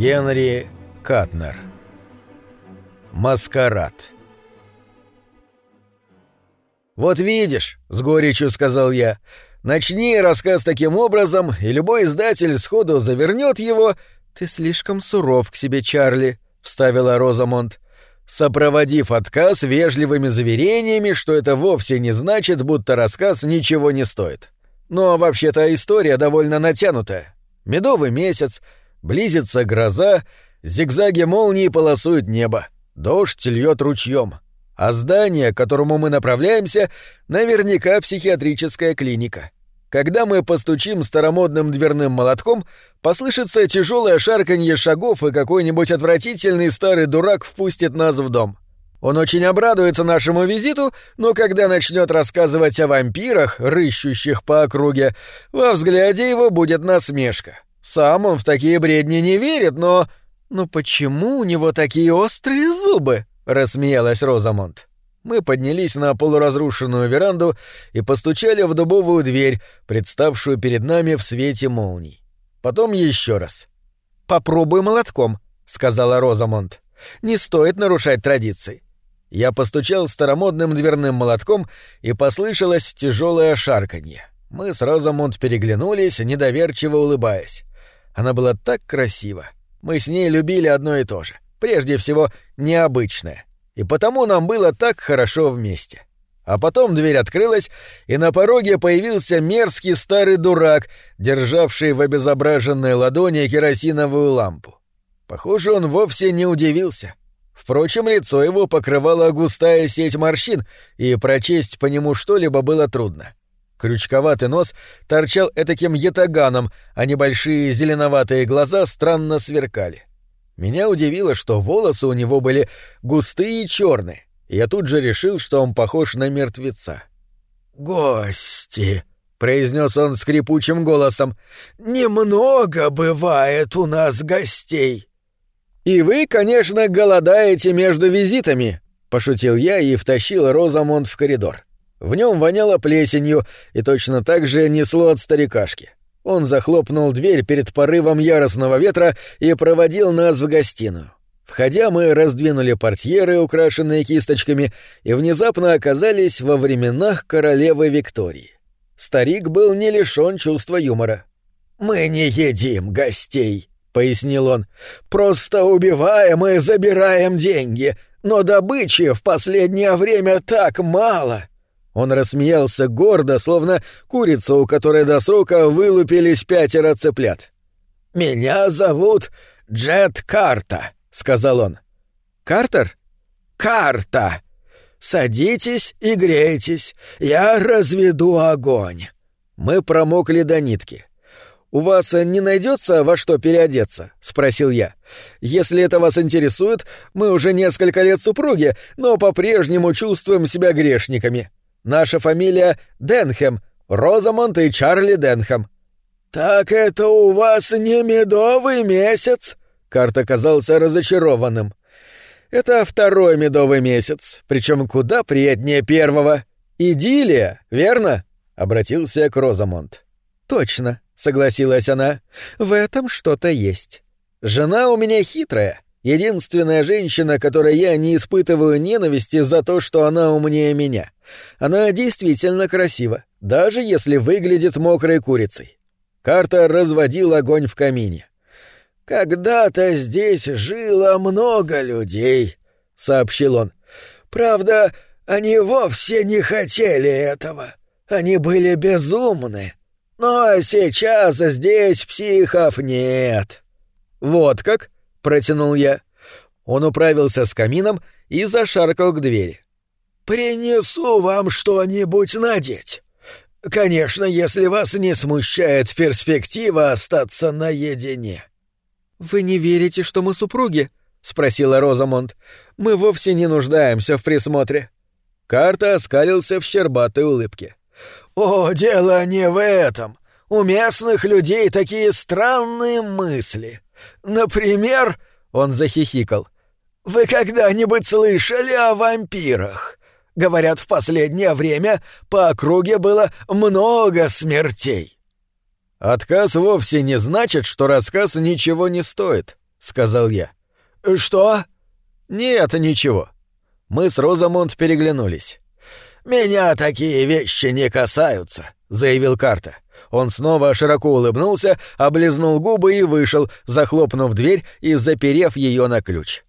Генри Катнер. Маскарад. «Вот видишь», — с горечью сказал я, — «начни рассказ таким образом, и любой издатель сходу завернет его...» «Ты слишком суров к себе, Чарли», — вставила Розамонт, сопроводив отказ вежливыми заверениями, что это вовсе не значит, будто рассказ ничего не стоит. Но вообще-то история довольно натянутая. Медовый месяц, близится гроза, зигзаги молнии полосуют небо, дождь льет ручьем. А здание, к которому мы направляемся, наверняка психиатрическая клиника. Когда мы постучим старомодным дверным молотком, послышится тяжелое шарканье шагов, и какой-нибудь отвратительный старый дурак впустит нас в дом. Он очень обрадуется нашему визиту, но когда начнет рассказывать о вампирах, рыщущих по округе, во взгляде его будет насмешка. Сам он в такие бредни не верит, но... «Но почему у него такие острые зубы?» — рассмеялась Розамонт. Мы поднялись на полуразрушенную веранду и постучали в дубовую дверь, представшую перед нами в свете молний. Потом еще раз. «Попробуй молотком», — сказала Розамонт. «Не стоит нарушать традиции. Я постучал старомодным дверным молотком, и послышалось тяжелое шарканье. Мы с Розамунд переглянулись, недоверчиво улыбаясь. Она была так красива. Мы с ней любили одно и то же. Прежде всего, необычное. И потому нам было так хорошо вместе. А потом дверь открылась, и на пороге появился мерзкий старый дурак, державший в обезображенной ладони керосиновую лампу. Похоже, он вовсе не удивился. Впрочем, лицо его покрывала густая сеть морщин, и прочесть по нему что-либо было трудно. Крючковатый нос торчал этаким ятаганом, а небольшие зеленоватые глаза странно сверкали. Меня удивило, что волосы у него были густые и черные, я тут же решил, что он похож на мертвеца. «Гости!» — произнес он скрипучим голосом. «Немного бывает у нас гостей!» «И вы, конечно, голодаете между визитами», — пошутил я и втащил Розамонт в коридор. В нем воняло плесенью и точно так же несло от старикашки. Он захлопнул дверь перед порывом яростного ветра и проводил нас в гостиную. Входя, мы раздвинули портьеры, украшенные кисточками, и внезапно оказались во временах королевы Виктории. Старик был не лишён чувства юмора. «Мы не едим гостей», — пояснил он. «Просто убиваем и забираем деньги, но добычи в последнее время так мало». Он рассмеялся гордо, словно курица, у которой до срока вылупились пятеро цыплят. «Меня зовут Джет Карта», — сказал он. «Картер?» «Карта! Садитесь и грейтесь, я разведу огонь». Мы промокли до нитки. «У вас не найдется во что переодеться?» — спросил я. «Если это вас интересует, мы уже несколько лет супруги, но по-прежнему чувствуем себя грешниками. Наша фамилия Денхэм, Розамонт и Чарли Денхэм». «Так это у вас не медовый месяц?» Карт оказался разочарованным. «Это второй медовый месяц, причем куда приятнее первого. Идиллия, верно?» — обратился к Розамонт. «Точно», согласилась она. В этом что-то есть. Жена у меня хитрая, единственная женщина, которой я не испытываю ненависти за то, что она умнее меня. Она действительно красива, даже если выглядит мокрой курицей. Карта разводил огонь в камине. «Когда-то здесь жило много людей», — сообщил он. «Правда, они вовсе не хотели этого. Они были безумны. Но сейчас здесь психов нет. Вот как? протянул я. Он управился с камином и зашаркал к двери. Принесу вам что-нибудь надеть. Конечно, если вас не смущает перспектива остаться наедине. Вы не верите, что мы супруги? спросила Розамонд. Мы вовсе не нуждаемся в присмотре. Карта оскалился в щербатой улыбке. «О, дело не в этом. У местных людей такие странные мысли. Например...» — он захихикал. «Вы когда-нибудь слышали о вампирах? Говорят, в последнее время по округе было много смертей». «Отказ вовсе не значит, что рассказ ничего не стоит», сказал я. Что? Нет, ничего. Мы с Розамонд переглянулись. Меня такие вещи не касаются, заявил Карта. Он снова широко улыбнулся, облизнул губы и вышел, захлопнув дверь и заперев ее на ключ.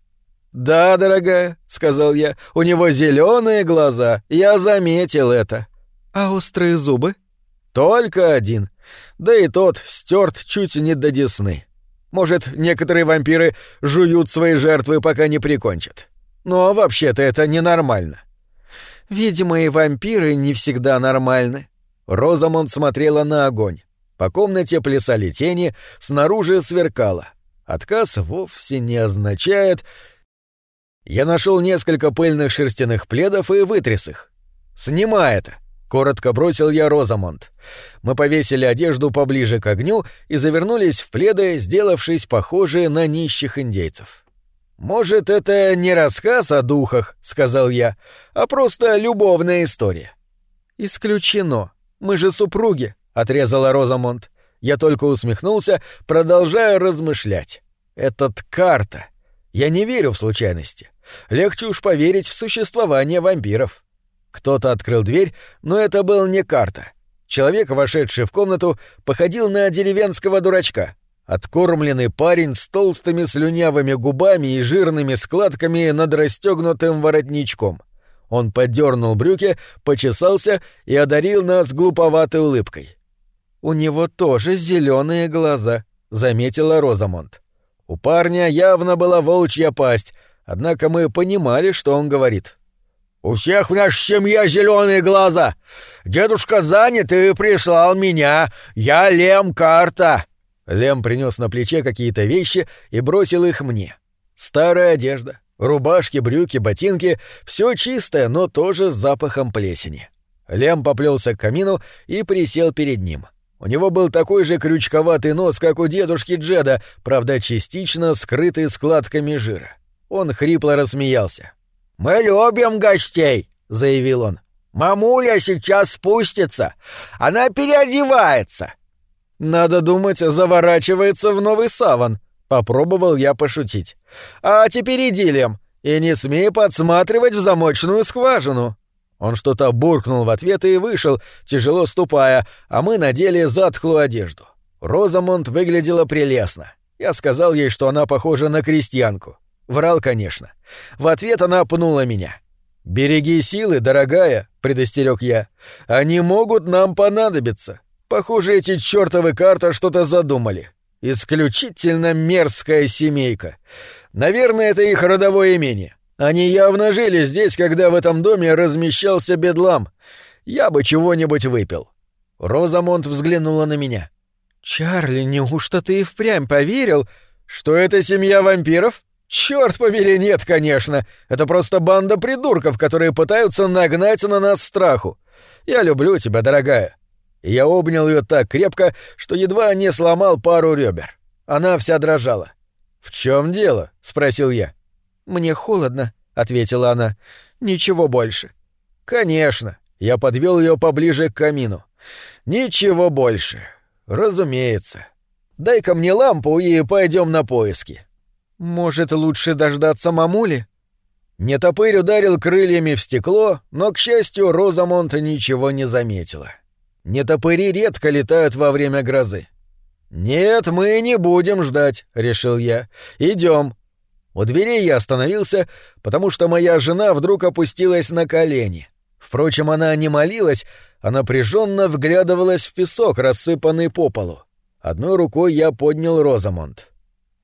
«Да, дорогая», — сказал я, — «у него зеленые глаза, я заметил это». «А острые зубы?» «Только один. Да и тот стерт чуть не до десны. Может, некоторые вампиры жуют свои жертвы, пока не прикончат. Но вообще-то это ненормально». «Видимо, и вампиры не всегда нормальны». Розамонд смотрела на огонь. По комнате плясали тени, снаружи сверкало. Отказ вовсе не означает, я нашел несколько пыльных шерстяных пледов и вытряс их. «Снимай это!» — коротко бросил я Розамонт. Мы повесили одежду поближе к огню и завернулись в пледы, сделавшись похожие на нищих индейцев. «Может, это не рассказ о духах», — сказал я, — «а просто любовная история». «Исключено. Мы же супруги», — отрезала Розамонт. Я только усмехнулся, продолжая размышлять. «Этот карта. Я не верю в случайности. Легче уж поверить в существование вампиров. Кто-то открыл дверь, но это был не карта. Человек, вошедший в комнату, походил на деревенского дурачка. Откормленный парень с толстыми слюнявыми губами и жирными складками над расстегнутым воротничком. Он подернул брюки, почесался и одарил нас глуповатой улыбкой. «У него тоже зеленые глаза», — заметила Розамонт. У парня явно была волчья пасть, однако мы понимали, что он говорит. «У всех в нашей семье зеленые глаза. Дедушка занят и прислал меня. Я Лем Карта». Лем принес на плече какие-то вещи и бросил их мне. Старая одежда, рубашки, брюки, ботинки — все чистое, но тоже с запахом плесени. Лем поплелся к камину и присел перед ним. — у него был такой же крючковатый нос, как у дедушки Джеда, правда, частично скрытый складками жира. Он хрипло рассмеялся. «Мы любим гостей», — заявил он. «Мамуля сейчас спустится. Она переодевается». «Надо думать, заворачивается в новый саван», — попробовал я пошутить. «А теперь иди, Лем, и не смей подсматривать в замочную скважину». Он что-то буркнул в ответ и вышел, тяжело ступая, а мы надели затхлую одежду. Розамонд выглядела прелестно. Я сказал ей, что она похожа на крестьянку. Врал, конечно. В ответ она пнула меня. «Береги силы, дорогая», — предостерег я. «Они могут нам понадобиться. Похоже, эти чертовы карты что-то задумали. Исключительно мерзкая семейка. Наверное, это их родовое имение. Они явно жили здесь, когда в этом доме размещался бедлам. Я бы чего-нибудь выпил. Розамонт взглянула на меня. «Чарли, неужто ты и впрямь поверил, что это семья вампиров?» «Чёрт побери, нет, конечно. Это просто банда придурков, которые пытаются нагнать на нас страху. Я люблю тебя, дорогая». Я обнял ее так крепко, что едва не сломал пару ребер. Она вся дрожала. «В чем дело?» — спросил я. «Мне холодно», — ответила она. «Ничего больше». «Конечно». Я подвел ее поближе к камину. «Ничего больше. Разумеется. Дай-ка мне лампу и пойдем на поиски». «Может, лучше дождаться мамули?» Нетопырь ударил крыльями в стекло, но, к счастью, Розамонт ничего не заметила. Нетопыри редко летают во время грозы. «Нет, мы не будем ждать», — решил я. «Идем. У дверей я остановился, потому что моя жена вдруг опустилась на колени. Впрочем, она не молилась, а напряженно вглядывалась в песок, рассыпанный по полу. Одной рукой я поднял Розамонт.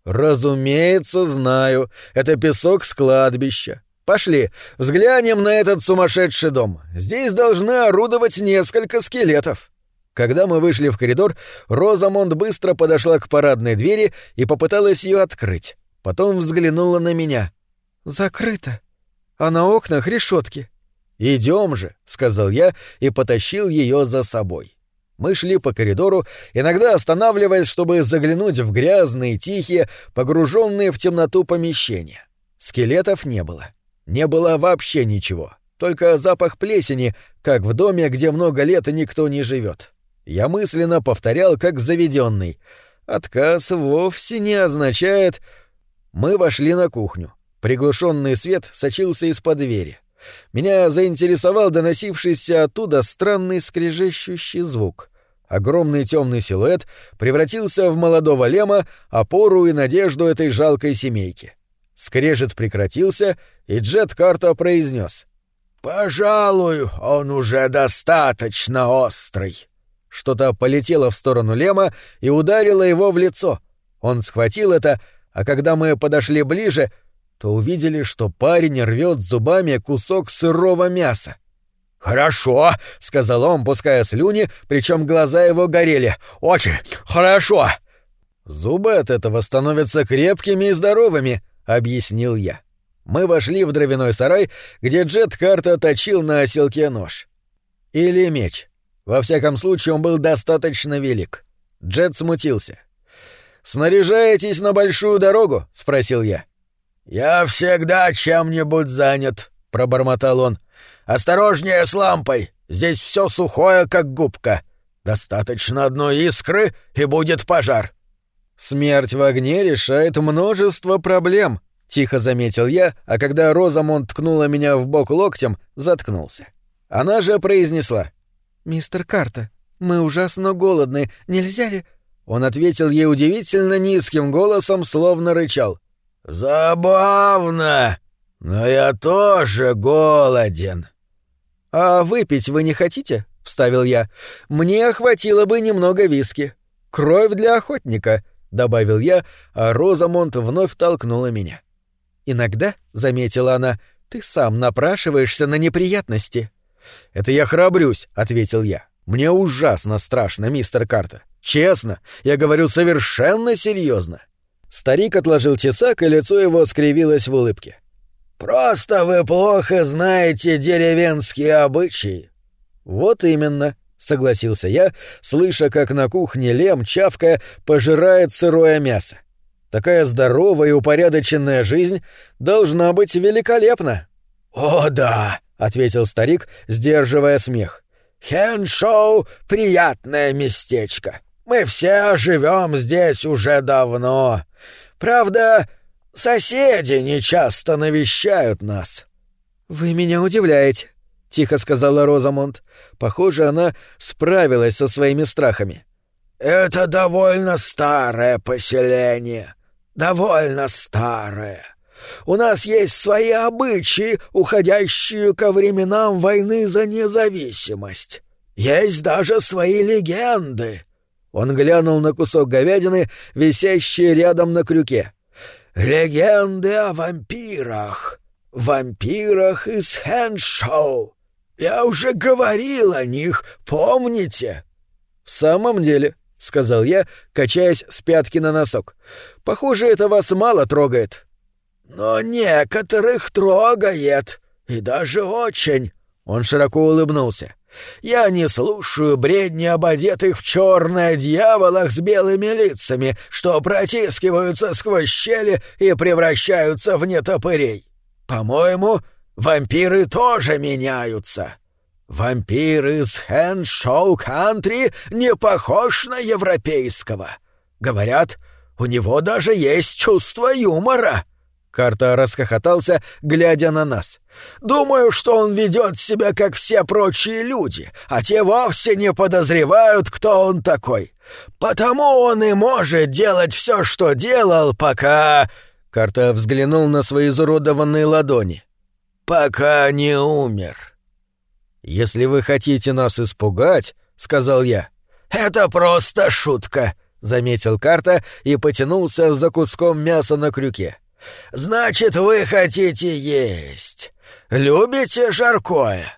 «Разумеется, знаю. Это песок с кладбища. Пошли, взглянем на этот сумасшедший дом. Здесь должны орудовать несколько скелетов». Когда мы вышли в коридор, Розамонд быстро подошла к парадной двери и попыталась ее открыть. Потом взглянула на меня. «Закрыто. А на окнах решетки». «Идем же», — сказал я и потащил ее за собой. Мы шли по коридору, иногда останавливаясь, чтобы заглянуть в грязные, тихие, погруженные в темноту помещения. Скелетов не было. Не было вообще ничего. Только запах плесени, как в доме, где много лет никто не живет. Я мысленно повторял, как заведенный. Отказ вовсе не означает, Мы вошли на кухню. Приглушенный свет сочился из-под двери. Меня заинтересовал доносившийся оттуда странный скрежещущий звук. Огромный темный силуэт превратился в молодого лема, опору и надежду этой жалкой семейки. Скрежет прекратился, и Джет Карта произнес: «Пожалуй, он уже достаточно острый». Что-то полетело в сторону Лема и ударило его в лицо. Он схватил это, а когда мы подошли ближе, то увидели, что парень рвет зубами кусок сырого мяса. «Хорошо», — сказал он, пуская слюни, причем глаза его горели. «Очень хорошо». «Зубы от этого становятся крепкими и здоровыми», — объяснил я. Мы вошли в дровяной сарай, где Джет Карта точил на оселке нож. Или меч. Во всяком случае, он был достаточно велик. Джет смутился. «Снаряжаетесь на большую дорогу?» — спросил я. «Я всегда чем-нибудь занят», — пробормотал он. «Осторожнее с лампой, здесь все сухое, как губка. Достаточно одной искры, и будет пожар». «Смерть в огне решает множество проблем», — тихо заметил я, а когда Розамонд ткнула меня в бок локтем, заткнулся. Она же произнесла. «Мистер Карта, мы ужасно голодны, нельзя ли...» Он ответил ей удивительно низким голосом, словно рычал. «Забавно, но я тоже голоден». «А выпить вы не хотите?» — вставил я. «Мне хватило бы немного виски. Кровь для охотника», — добавил я, а Розамонт вновь толкнула меня. «Иногда», — заметила она, — «ты сам напрашиваешься на неприятности». «Это я храбрюсь», — ответил я. «Мне ужасно страшно, мистер Карта. Честно, я говорю совершенно серьезно. Старик отложил тесак, и лицо его скривилось в улыбке. «Просто вы плохо знаете деревенские обычаи». «Вот именно», — согласился я, слыша, как на кухне Лем, чавкая, пожирает сырое мясо. «Такая здоровая и упорядоченная жизнь должна быть великолепна». «О, да», — ответил старик, сдерживая смех. «Хеншоу — приятное местечко. Мы все живем здесь уже давно. Правда, соседи нечасто навещают нас». «Вы меня удивляете», — тихо сказала Розамонт. Похоже, она справилась со своими страхами. «Это довольно старое поселение. Довольно старое. У нас есть свои обычаи, уходящие ко временам войны за независимость. Есть даже свои легенды. Он глянул на кусок говядины, висящий рядом на крюке. «Легенды о вампирах. Вампирах из Хэншоу. Я уже говорил о них, помните?» «В самом деле», — сказал я, качаясь с пятки на носок. «Похоже, это вас мало трогает». «Но некоторых трогает, и даже очень», — он широко улыбнулся. Я не слушаю бредни об одетых в черное дьяволах с белыми лицами, что протискиваются сквозь щели и превращаются в нетопырей. По-моему, вампиры тоже меняются. Вампир из Хэн-Шоу Кантри не похож на европейского. Говорят, у него даже есть чувство юмора. Карта расхохотался, глядя на нас. «Думаю, что он ведет себя, как все прочие люди, а те вовсе не подозревают, кто он такой. Потому он и может делать все, что делал, пока...» Карта взглянул на свои изуродованные ладони. «Пока не умер». «Если вы хотите нас испугать», — сказал я. «Это просто шутка», — заметил Карта и потянулся за куском мяса на крюке. Значит, вы хотите есть. Любите жаркое?»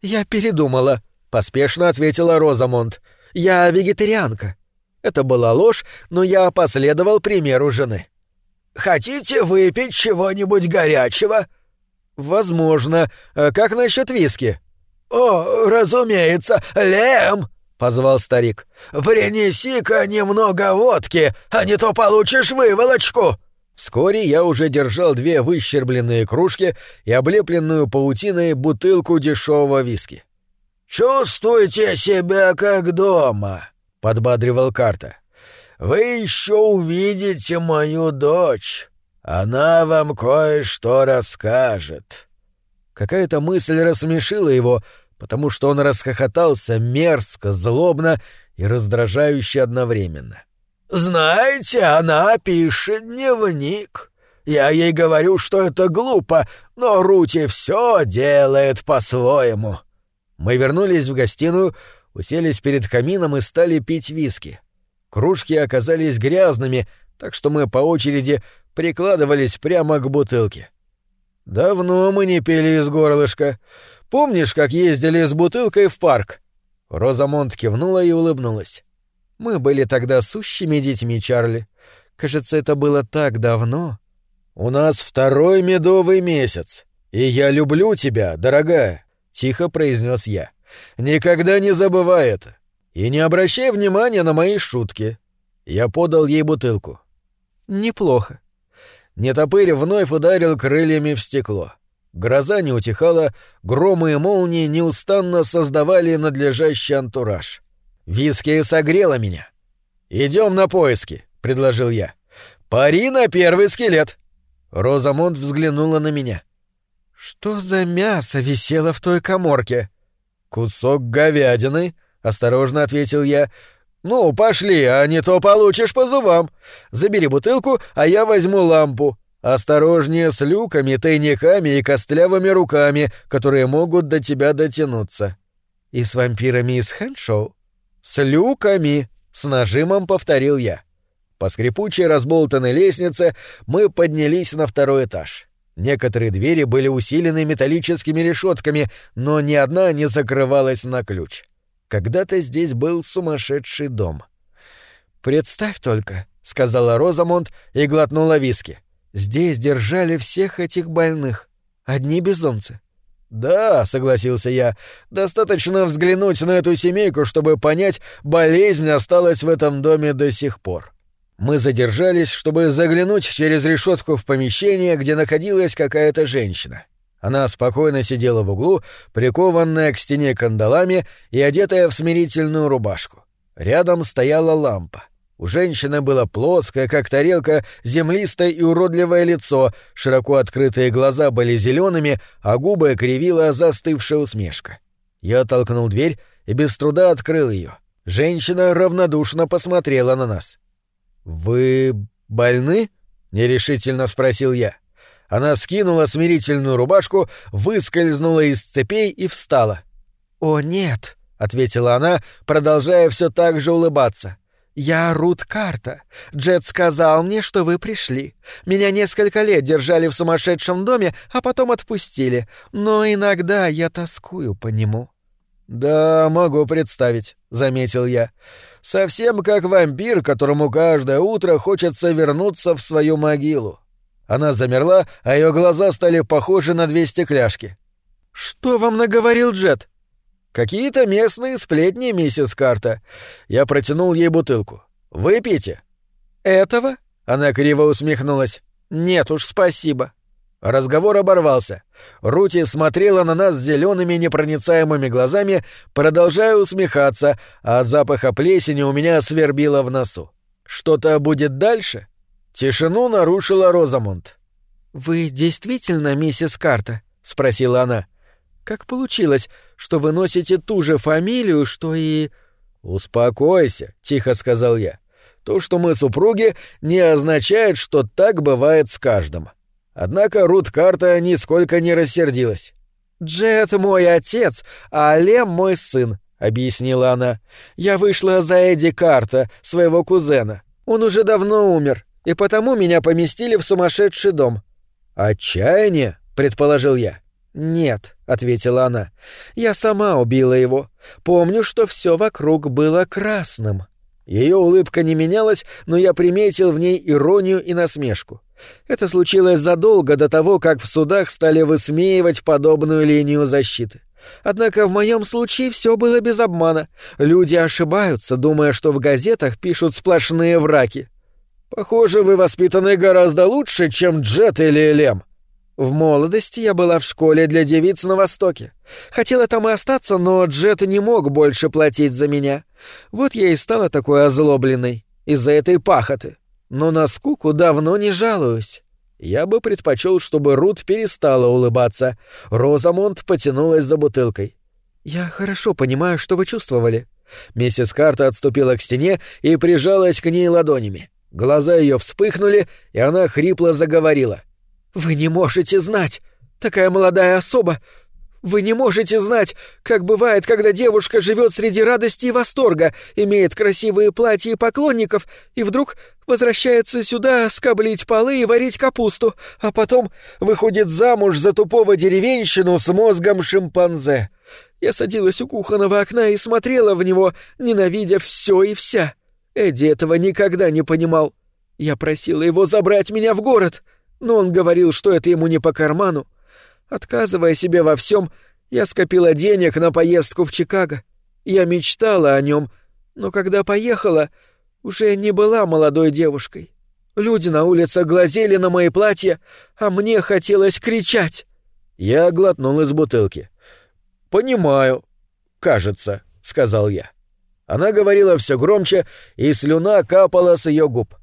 «Я передумала», — поспешно ответила Розамонд. «Я вегетарианка». Это была ложь, но я последовал примеру жены. «Хотите выпить чего-нибудь горячего?» «Возможно. А как насчет виски?» «О, разумеется, Лем!» — позвал старик. «Принеси-ка немного водки, а не то получишь выволочку!» Вскоре я уже держал две выщербленные кружки и облепленную паутиной бутылку дешевого виски. «Чувствуйте себя как дома», — подбадривал Карта. «Вы еще увидите мою дочь. Она вам кое-что расскажет». Какая-то мысль рассмешила его, потому что он расхохотался мерзко, злобно и раздражающе одновременно. «Знаете, она пишет дневник. Я ей говорю, что это глупо, но Рути все делает по-своему». Мы вернулись в гостиную, уселись перед камином и стали пить виски. Кружки оказались грязными, так что мы по очереди прикладывались прямо к бутылке. «Давно мы не пили из горлышка. Помнишь, как ездили с бутылкой в парк?» Розамонт кивнула и улыбнулась. «Мы были тогда сущими детьми, Чарли. Кажется, это было так давно». «У нас второй медовый месяц, и я люблю тебя, дорогая», — тихо произнес я. «Никогда не забывай это. И не обращай внимания на мои шутки». Я подал ей бутылку. «Неплохо». Нетопырь вновь ударил крыльями в стекло. Гроза не утихала, громы и молнии неустанно создавали надлежащий антураж. Виски согрела меня. Идем на поиски», — предложил я. «Пари на первый скелет!» Розамонт взглянула на меня. «Что за мясо висело в той коморке?» «Кусок говядины», — осторожно ответил я. «Ну, пошли, а не то получишь по зубам. Забери бутылку, а я возьму лампу. Осторожнее с люками, тайниками и костлявыми руками, которые могут до тебя дотянуться». «И с вампирами из Хэншоу?» «С люками», — с нажимом повторил я. По скрипучей разболтанной лестнице мы поднялись на второй этаж. Некоторые двери были усилены металлическими решетками, но ни одна не закрывалась на ключ. Когда-то здесь был сумасшедший дом. «Представь только», — сказала Розамонд и глотнула виски. «Здесь держали всех этих больных. Одни безумцы». «Да», — согласился я, — «достаточно взглянуть на эту семейку, чтобы понять, болезнь осталась в этом доме до сих пор». Мы задержались, чтобы заглянуть через решетку в помещение, где находилась какая-то женщина. Она спокойно сидела в углу, прикованная к стене кандалами и одетая в смирительную рубашку. Рядом стояла лампа. У женщины было плоское, как тарелка, землистое и уродливое лицо, широко открытые глаза были зелеными, а губы кривила застывшая усмешка. Я толкнул дверь и без труда открыл ее. Женщина равнодушно посмотрела на нас. «Вы больны?» — нерешительно спросил я. Она скинула смирительную рубашку, выскользнула из цепей и встала. «О, нет», — ответила она, продолжая все так же улыбаться. «Я Рут Карта. Джет сказал мне, что вы пришли. Меня несколько лет держали в сумасшедшем доме, а потом отпустили. Но иногда я тоскую по нему». «Да, могу представить», — заметил я. Совсем как вампир, которому каждое утро хочется вернуться в свою могилу. Она замерла, а ее глаза стали похожи на две стекляшки. «Что вам наговорил Джет?» «Какие-то местные сплетни, миссис Карта. Я протянул ей бутылку. Выпейте». «Этого?» — она криво усмехнулась. «Нет уж, спасибо». Разговор оборвался. Рути смотрела на нас зелеными непроницаемыми глазами, продолжая усмехаться, а от запаха плесени у меня свербило в носу. Что-то будет дальше? Тишину нарушила Розамунд. «Вы действительно миссис Карта?» — спросила она. «Как получилось, что вы носите ту же фамилию, что и...» «Успокойся», — тихо сказал я. «То, что мы супруги, не означает, что так бывает с каждым». Однако Рут Карта нисколько не рассердилась. «Джет мой отец, а Лем мой сын», — объяснила она. «Я вышла за Эдди Карта, своего кузена. Он уже давно умер, и потому меня поместили в сумасшедший дом». «Отчаяние?» — предположил я. «Нет», — ответила она. «Я сама убила его. Помню, что все вокруг было красным». Ее улыбка не менялась, но я приметил в ней иронию и насмешку. Это случилось задолго до того, как в судах стали высмеивать подобную линию защиты. Однако в моем случае все было без обмана. Люди ошибаются, думая, что в газетах пишут сплошные враки. Похоже, вы воспитаны гораздо лучше, чем Джет или Лем. В молодости я была в школе для девиц на Востоке. Хотела там и остаться, но Джет не мог больше платить за меня. Вот я и стала такой озлобленной из-за этой пахоты но на скуку давно не жалуюсь». Я бы предпочел, чтобы Рут перестала улыбаться. Розамонд потянулась за бутылкой. «Я хорошо понимаю, что вы чувствовали». Миссис Карта отступила к стене и прижалась к ней ладонями. Глаза ее вспыхнули, и она хрипло заговорила. «Вы не можете знать! Такая молодая особа! Вы не можете знать, как бывает, когда девушка живет среди радости и восторга, имеет красивые платья и поклонников, и вдруг возвращается сюда скоблить полы и варить капусту, а потом выходит замуж за тупого деревенщину с мозгом шимпанзе. Я садилась у кухонного окна и смотрела в него, ненавидя все и вся. Эдди этого никогда не понимал. Я просила его забрать меня в город, но он говорил, что это ему не по карману. Отказывая себе во всем, я скопила денег на поездку в Чикаго. Я мечтала о нем, но когда поехала, уже не была молодой девушкой. Люди на улицах глазели на мои платья, а мне хотелось кричать. Я глотнул из бутылки. «Понимаю. Кажется», — сказал я. Она говорила все громче, и слюна капала с ее губ.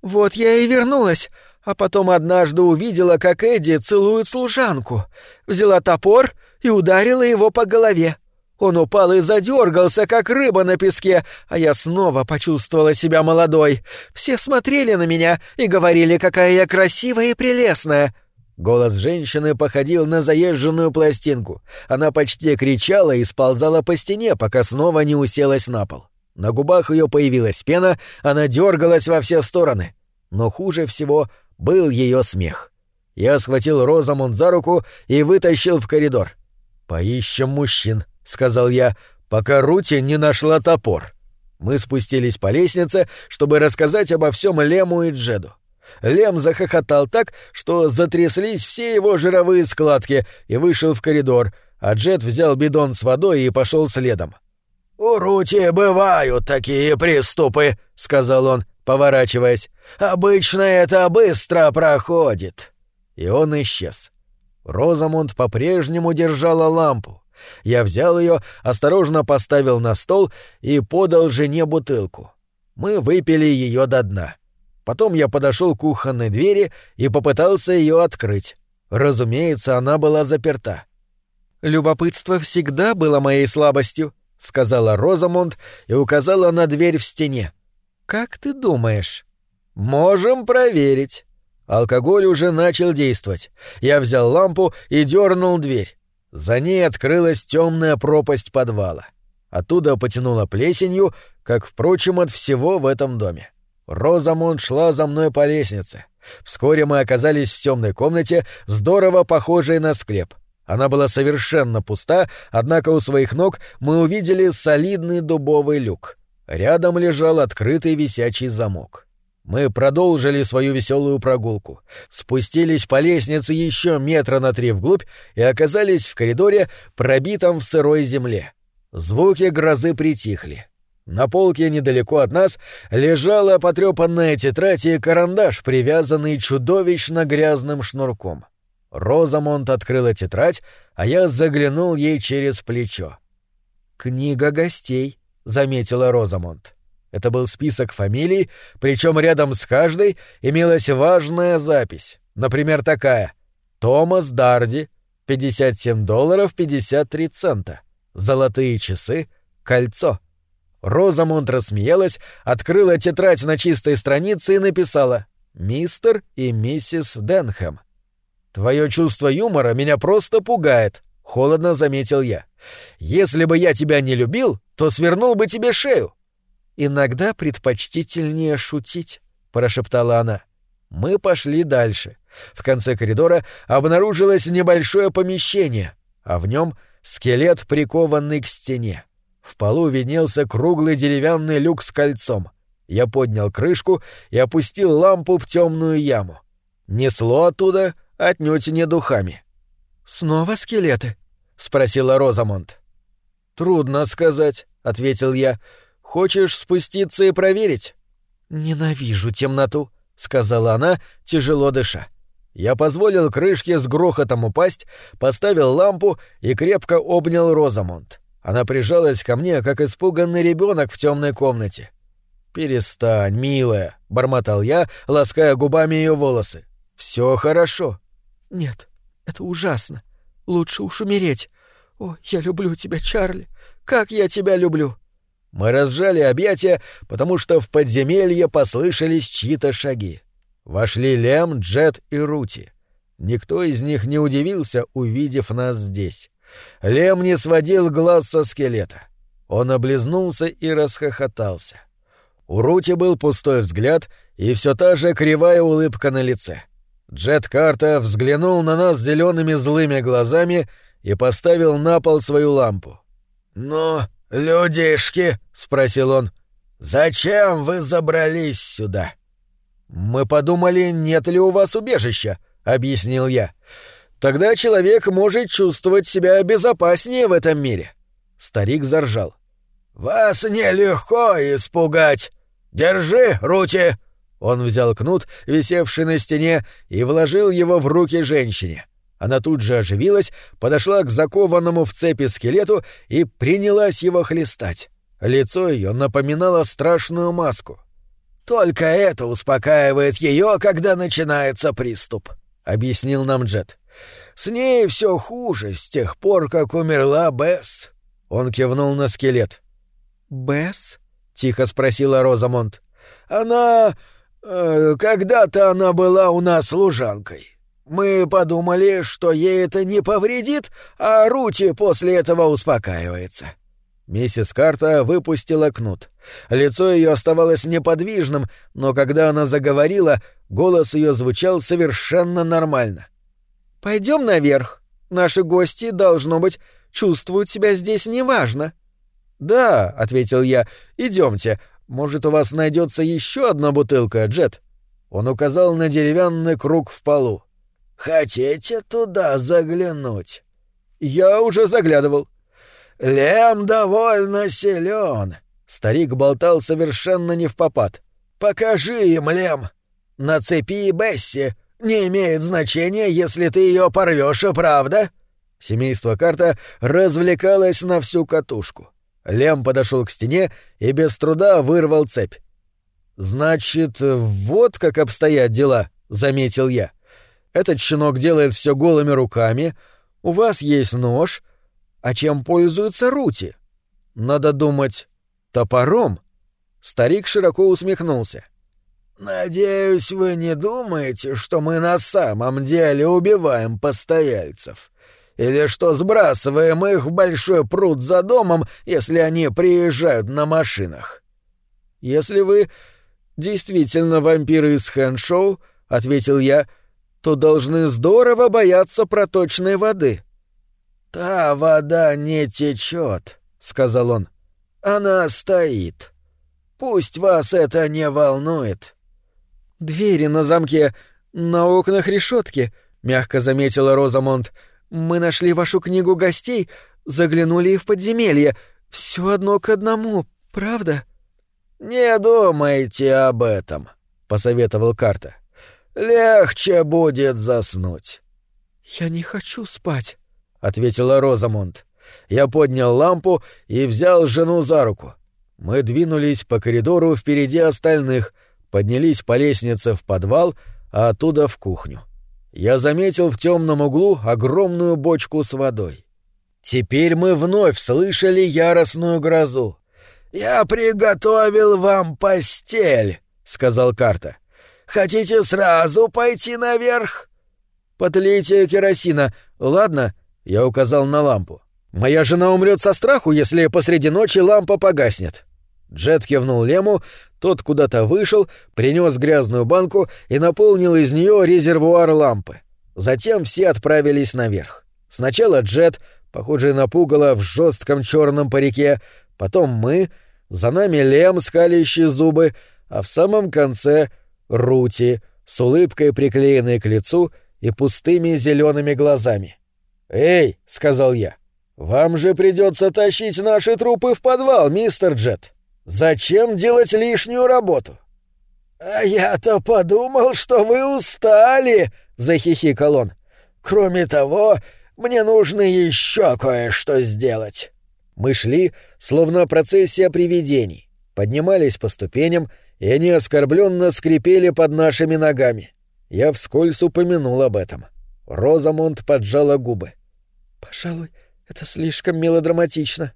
«Вот я и вернулась, а потом однажды увидела, как Эдди целует служанку. Взяла топор и ударила его по голове. Он упал и задергался, как рыба на песке, а я снова почувствовала себя молодой. Все смотрели на меня и говорили, какая я красивая и прелестная. Голос женщины походил на заезженную пластинку. Она почти кричала и сползала по стене, пока снова не уселась на пол. На губах ее появилась пена, она дергалась во все стороны. Но хуже всего был ее смех. Я схватил Розамунд за руку и вытащил в коридор. «Поищем мужчин», — сказал я, пока Рути не нашла топор. Мы спустились по лестнице, чтобы рассказать обо всем Лему и Джеду. Лем захохотал так, что затряслись все его жировые складки и вышел в коридор, а Джед взял бидон с водой и пошел следом. «У Рути бывают такие приступы», — сказал он, поворачиваясь. «Обычно это быстро проходит». И он исчез. Розамунд по-прежнему держала лампу. Я взял ее, осторожно поставил на стол и подал жене бутылку. Мы выпили ее до дна. Потом я подошел к кухонной двери и попытался ее открыть. Разумеется, она была заперта. «Любопытство всегда было моей слабостью», — сказала Розамунд и указала на дверь в стене. «Как ты думаешь?» «Можем проверить». Алкоголь уже начал действовать. Я взял лампу и дернул дверь. За ней открылась темная пропасть подвала. Оттуда потянуло плесенью, как, впрочем, от всего в этом доме. Розамунд шла за мной по лестнице. Вскоре мы оказались в темной комнате, здорово похожей на склеп. Она была совершенно пуста, однако у своих ног мы увидели солидный дубовый люк. Рядом лежал открытый висячий замок. Мы продолжили свою веселую прогулку, спустились по лестнице еще метра на три вглубь и оказались в коридоре, пробитом в сырой земле. Звуки грозы притихли. На полке недалеко от нас лежала потрепанная тетрадь и карандаш, привязанный чудовищно грязным шнурком. Розамонт открыла тетрадь, а я заглянул ей через плечо. «Книга гостей», заметила Розамонт. Это был список фамилий, причем рядом с каждой имелась важная запись. Например, такая: Томас Дарди, 57 долларов 53 цента. Золотые часы, кольцо. Розамонт рассмеялась, открыла тетрадь на чистой странице и написала «Мистер и миссис Денхэм». «Твое чувство юмора меня просто пугает», — холодно заметил я. «Если бы я тебя не любил, то свернул бы тебе шею. Иногда предпочтительнее шутить, прошептала она. Мы пошли дальше. В конце коридора обнаружилось небольшое помещение, а в нем скелет, прикованный к стене. В полу виднелся круглый деревянный люк с кольцом. Я поднял крышку и опустил лампу в темную яму. Несло оттуда отнюдь не духами. «Снова скелеты?» — спросила Розамонт. «Трудно сказать», — ответил я. «Хочешь спуститься и проверить?» «Ненавижу темноту», — сказала она, тяжело дыша. Я позволил крышке с грохотом упасть, поставил лампу и крепко обнял Розамонт. Она прижалась ко мне, как испуганный ребенок в темной комнате. «Перестань, милая», — бормотал я, лаская губами ее волосы. Все хорошо. Нет, это ужасно. Лучше уж умереть. О, я люблю тебя, Чарли. Как я тебя люблю. Мы разжали объятия, потому что в подземелье послышались чьи-то шаги. Вошли Лем, Джет и Рути. Никто из них не удивился, увидев нас здесь. Лем не сводил глаз со скелета. Он облизнулся и расхохотался. У Рути был пустой взгляд и все та же кривая улыбка на лице. Джет Карта взглянул на нас зелеными злыми глазами и поставил на пол свою лампу. «Ну, людишки», — спросил он, — «зачем вы забрались сюда?» «Мы подумали, нет ли у вас убежища», — объяснил я. «Тогда человек может чувствовать себя безопаснее в этом мире». Старик заржал. «Вас нелегко испугать. Держи, Рути!» Он взял кнут, висевший на стене, и вложил его в руки женщине. Она тут же оживилась, подошла к закованному в цепи скелету и принялась его хлестать. Лицо ее напоминало страшную маску. «Только это успокаивает ее, когда начинается приступ», — объяснил нам Джет. «С ней все хуже с тех пор, как умерла Бесс». Он кивнул на скелет. «Бесс?» — тихо спросила Розамонт. «Она... Э, когда-то она была у нас служанкой. Мы подумали, что ей это не повредит, а Рути после этого успокаивается». Миссис Карта выпустила кнут. Лицо ее оставалось неподвижным, но когда она заговорила, голос ее звучал совершенно нормально. Пойдем наверх. Наши гости, должно быть, чувствуют себя здесь неважно. Да, ответил я. Идемте. Может, у вас найдется еще одна бутылка, Джет? Он указал на деревянный круг в полу. Хотите туда заглянуть? Я уже заглядывал. Лем довольно силен. Старик болтал совершенно не в попад. Покажи им, Лем. На цепи Бесси. Не имеет значения, если ты ее порвешь, правда? Семейство Карта развлекалось на всю катушку. Лем подошел к стене и без труда вырвал цепь. «Значит, вот как обстоят дела», — заметил я. «Этот щенок делает все голыми руками, у вас есть нож, а чем пользуется Рути? Надо думать, топором?» Старик широко усмехнулся. «Надеюсь, вы не думаете, что мы на самом деле убиваем постояльцев или что сбрасываем их в большой пруд за домом, если они приезжают на машинах. Если вы действительно вампиры из Хэншоу, ответил я, то должны здорово бояться проточной воды. Та вода не течет, сказал он. Она стоит. Пусть вас это не волнует. Двери на замке, на окнах решетки, мягко заметила Розамонт. Мы нашли вашу книгу гостей, заглянули и в подземелье. Все одно к одному, правда? Не думайте об этом, посоветовал Карта. Легче будет заснуть. Я не хочу спать, ответила Розамонд. Я поднял лампу и взял жену за руку. Мы двинулись по коридору впереди остальных, поднялись по лестнице в подвал, а оттуда в кухню я заметил в темном углу огромную бочку с водой. Теперь мы вновь слышали яростную грозу. «Я приготовил вам постель», — сказал Карта. «Хотите сразу пойти наверх?» «Подлейте керосина, ладно?» — я указал на лампу. «Моя жена умрет со страху, если посреди ночи лампа погаснет». Джет кивнул Лему, тот куда-то вышел, принес грязную банку и наполнил из нее резервуар лампы. Затем все отправились наверх. Сначала Джет, похожий на пугало в жестком черном парике, потом мы, за нами Лем, скалящий зубы, а в самом конце — Рути, с улыбкой приклеенной к лицу и пустыми зелеными глазами. «Эй!» — сказал я. «Вам же придется тащить наши трупы в подвал, мистер Джет!» Зачем делать лишнюю работу? А я-то подумал, что вы устали, захихикал он. Кроме того, мне нужно еще кое-что сделать. Мы шли, словно процессия привидений, поднимались по ступеням, и они оскорбленно скрипели под нашими ногами. Я вскользь упомянул об этом. Розамонд поджала губы. «Пожалуй, это слишком мелодраматично».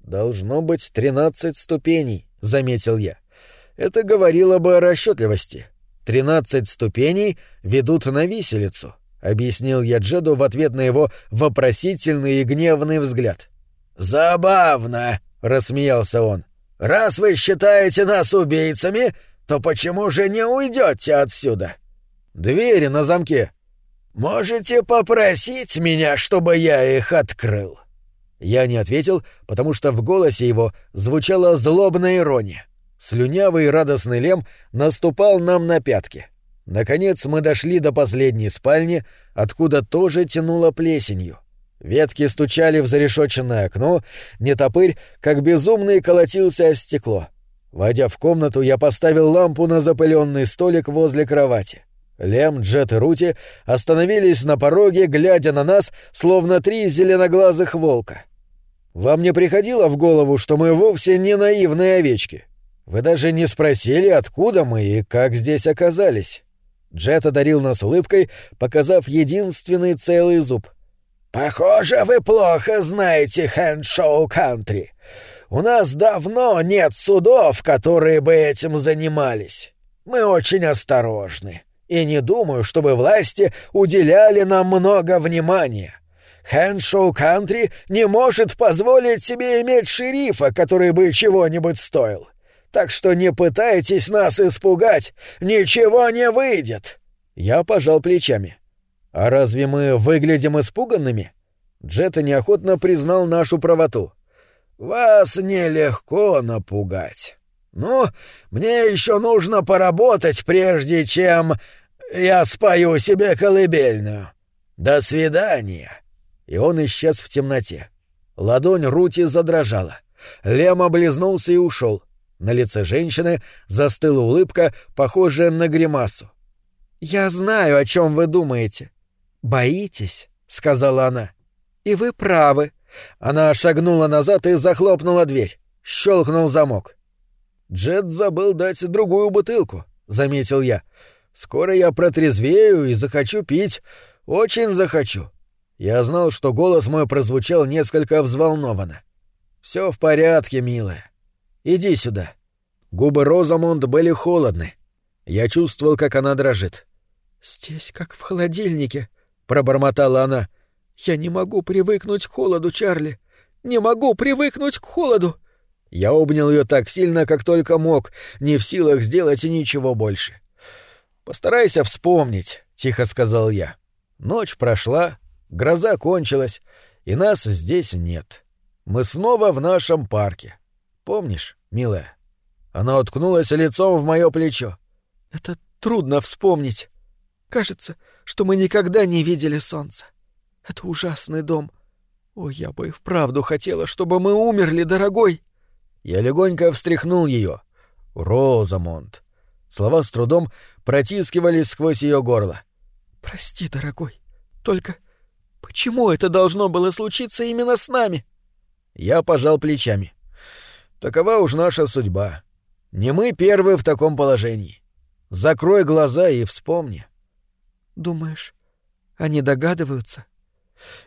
«Должно быть тринадцать ступеней», — заметил я. Это говорило бы о расчетливости. Тринадцать ступеней ведут на виселицу, — объяснил я Джеду в ответ на его вопросительный и гневный взгляд. «Забавно», — рассмеялся он. «Раз вы считаете нас убийцами, то почему же не уйдете отсюда?» «Двери на замке». «Можете попросить меня, чтобы я их открыл?» Я не ответил, потому что в голосе его звучала злобная ирония. Слюнявый радостный Лем наступал нам на пятки. Наконец мы дошли до последней спальни, откуда тоже тянуло плесенью. Ветки стучали в зарешоченное окно, нетопырь, как безумный, колотился о стекло. Войдя в комнату, я поставил лампу на запыленный столик возле кровати. Лем, Джет и Рути остановились на пороге, глядя на нас, словно три зеленоглазых волка. «Вам не приходило в голову, что мы вовсе не наивные овечки? Вы даже не спросили, откуда мы и как здесь оказались?» Джет одарил нас улыбкой, показав единственный целый зуб. «Похоже, вы плохо знаете Хэндшоу Кантри. У нас давно нет судов, которые бы этим занимались. Мы очень осторожны, и не думаю, чтобы власти уделяли нам много внимания. Хэндшоу Кантри не может позволить себе иметь шерифа, который бы чего-нибудь стоил. Так что не пытайтесь нас испугать, ничего не выйдет». Я пожал плечами. «А разве мы выглядим испуганными?» Джета неохотно признал нашу правоту. «Вас нелегко напугать. Ну, мне еще нужно поработать, прежде чем я спою себе колыбельную. До свидания». И он исчез в темноте. Ладонь Рути задрожала. Лем облизнулся и ушел. На лице женщины застыла улыбка, похожая на гримасу. «Я знаю, о чем вы думаете. Боитесь», — сказала она. «И вы правы». Она шагнула назад и захлопнула дверь. Щелкнул замок. «Джет забыл дать другую бутылку», — заметил я. «Скоро я протрезвею и захочу пить. Очень захочу». Я знал, что голос мой прозвучал несколько взволнованно. «Все в порядке, милая. Иди сюда». Губы Розамонд были холодны. Я чувствовал, как она дрожит. «Здесь как в холодильнике», — пробормотала она. «Я не могу привыкнуть к холоду, Чарли. Не могу привыкнуть к холоду». Я обнял ее так сильно, как только мог, не в силах сделать ничего больше. «Постарайся вспомнить», — тихо сказал я. Ночь прошла, гроза кончилась, и нас здесь нет. Мы снова в нашем парке. Помнишь, милая?» Она уткнулась лицом в мое плечо. «Это трудно вспомнить. Кажется, что мы никогда не видели солнца. Это ужасный дом. О, я бы и вправду хотела, чтобы мы умерли, дорогой. Я легонько встряхнул ее. Розамонд. Слова с трудом протискивались сквозь ее горло. Прости, дорогой. Только почему это должно было случиться именно с нами? Я пожал плечами. Такова уж наша судьба. Не мы первые в таком положении. Закрой глаза и вспомни. Думаешь, они догадываются?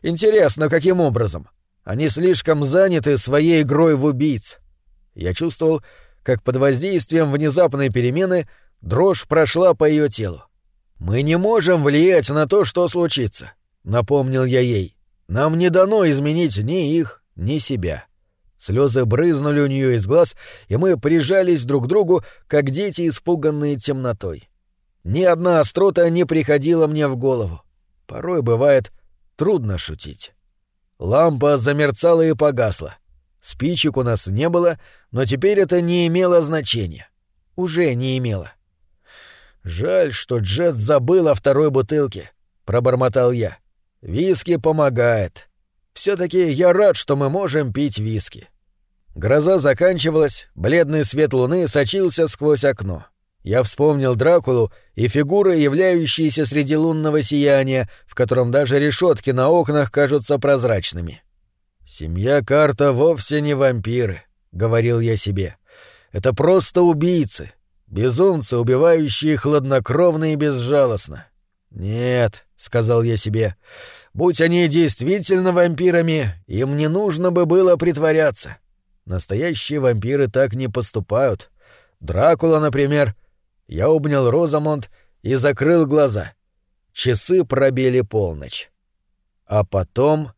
Интересно, каким образом? Они слишком заняты своей игрой в убийц. Я чувствовал, как под воздействием внезапной перемены дрожь прошла по ее телу. Мы не можем влиять на то, что случится, напомнил я ей. Нам не дано изменить ни их, ни себя. Слезы брызнули у нее из глаз, и мы прижались друг к другу, как дети, испуганные темнотой. Ни одна острота не приходила мне в голову. Порой бывает трудно шутить. Лампа замерцала и погасла. Спичек у нас не было, но теперь это не имело значения. Уже не имело. «Жаль, что Джет забыл о второй бутылке», — пробормотал я. «Виски помогает. все таки я рад, что мы можем пить виски». Гроза заканчивалась, бледный свет луны сочился сквозь окно. Я вспомнил Дракулу и фигуры, являющиеся среди лунного сияния, в котором даже решетки на окнах кажутся прозрачными. «Семья Карта вовсе не вампиры», — говорил я себе. «Это просто убийцы. Безумцы, убивающие хладнокровно и безжалостно. «Нет», — сказал я себе, — «будь они действительно вампирами, им не нужно бы было притворяться. Настоящие вампиры так не поступают. Дракула, например. Я обнял Розамонт и закрыл глаза. Часы пробили полночь. А потом...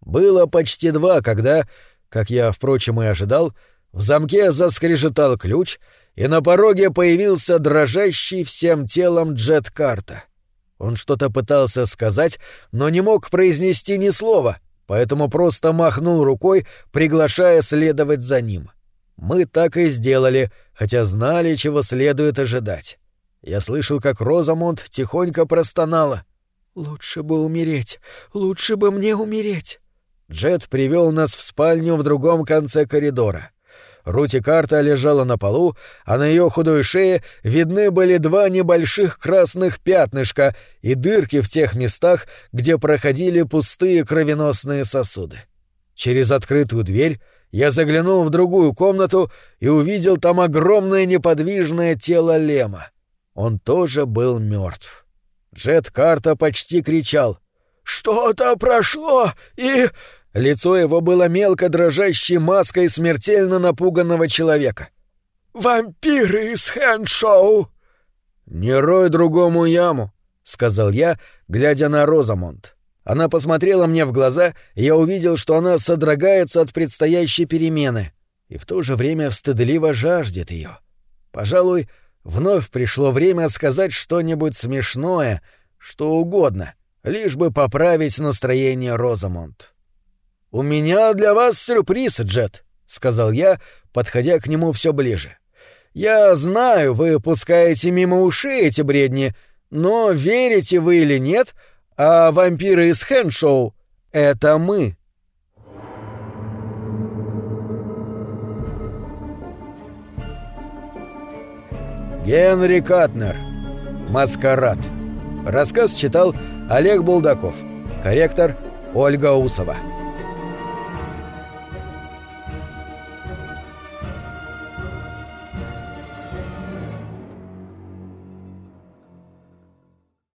Было почти два, когда, как я, впрочем, и ожидал, в замке заскрежетал ключ, и на пороге появился дрожащий всем телом Джет-карта. Он что-то пытался сказать, но не мог произнести ни слова, поэтому просто махнул рукой, приглашая следовать за ним. Мы так и сделали, хотя знали, чего следует ожидать. Я слышал, как Розамонд тихонько простонала. «Лучше бы умереть, лучше бы мне умереть». Джет привел нас в спальню в другом конце коридора. Рути карта лежала на полу, а на ее худой шее видны были два небольших красных пятнышка и дырки в тех местах, где проходили пустые кровеносные сосуды. Через открытую дверь я заглянул в другую комнату и увидел там огромное неподвижное тело Лема. Он тоже был мертв. Джет Карта почти кричал. «Что-то прошло, и...» Лицо его было мелко дрожащей маской смертельно напуганного человека. «Вампиры из Хэншоу!» «Не рой другому яму», — сказал я, глядя на Розамонт. Она посмотрела мне в глаза, и я увидел, что она содрогается от предстоящей перемены и в то же время стыдливо жаждет ее. Пожалуй, вновь пришло время сказать что-нибудь смешное, что угодно, лишь бы поправить настроение Розамонт. «У меня для вас сюрприз, Джет», — сказал я, подходя к нему все ближе. «Я знаю, вы пускаете мимо ушей эти бредни, но верите вы или нет, а вампиры из Хэншоу — это мы». Генри Катнер. Маскарад. Рассказ читал Олег Булдаков. Корректор Ольга Усова.